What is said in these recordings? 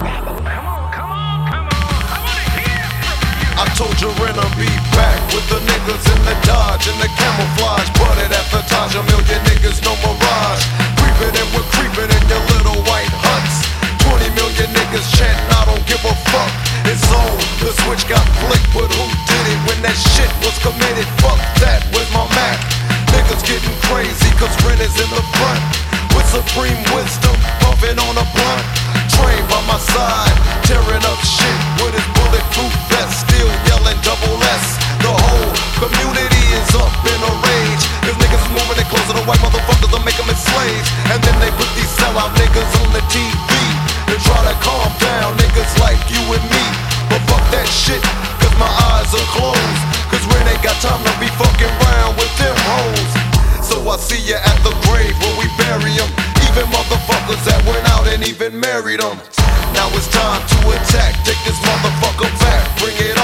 babble. Come on, come on, come on. I wanna hear from you. I told you Ren I'll be back with the niggas in the Dodge and the camouflage. But it at the Taj, a million niggas, no mirage. Creeping and we're creeping in your little white huts. 20 million niggas chanting, I don't give a fuck. It's on, the switch got flicked, but who Side, tearing up shit with his bulletproof vest. Still yelling double S. The whole community is up in a rage. Cause niggas is moving it closer to white motherfuckers to make them as slaves. And then they put these sellout niggas on the TV. And try to calm down niggas like you and me. But fuck that shit, cause my eyes are closed. Cause Ren ain't got time to be fucking around with them hoes. So I see you at the grave where we bury them. Even motherfuckers that went out and even married them. Now it's time to attack. Take this motherfucker back. Bring it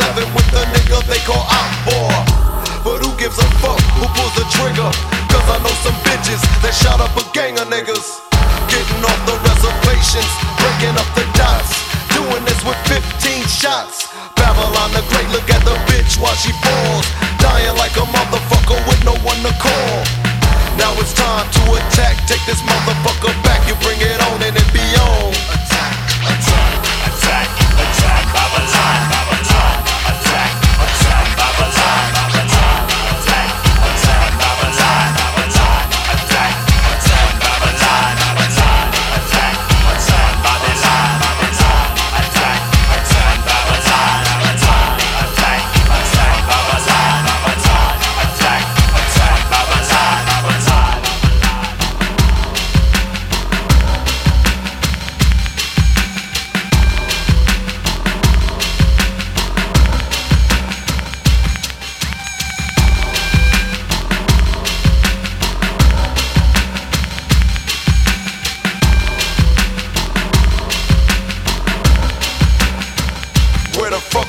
7 with the nigga they call Outboy. But who gives a fuck who pulls the trigger? Cause I know some bitches that shot up a gang of niggas. Getting off the reservations, breaking up the dots. Doing this with 15 shots. Babylon the Great, look at the bitch while she falls. Dying like a motherfucker with no one to call. Now it's time to attack, take this motherfucker back.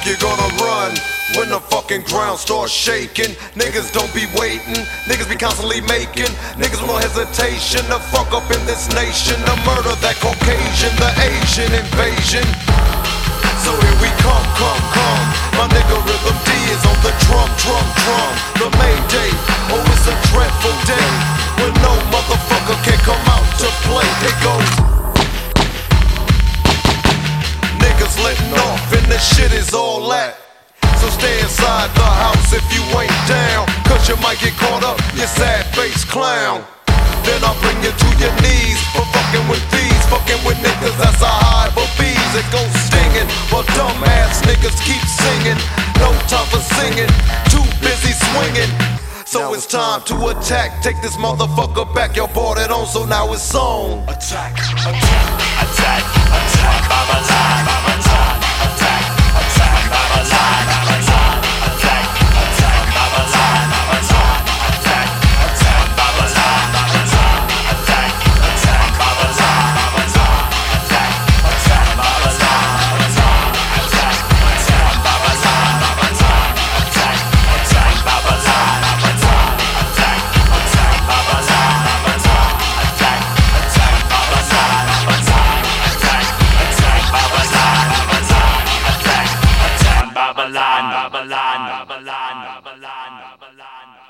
Fuck you gonna run? When the fucking ground starts shaking, niggas don't be waiting. Niggas be constantly making. Niggas with no hesitation to fuck up in this nation. To murder that Caucasian, the Asian invasion. Inside the house if you ain't down. Cause you might get caught up, you sad face clown. Then I'll bring you to your knees for fucking with these. Fucking with niggas that's a high for bees. It goes stinging, but dumbass niggas keep singing. No time for singing, too busy swinging. So it's time to attack. Take this motherfucker back. Y'all bought it on, so now it's on. Attack, attack, attack, attack, Babylon,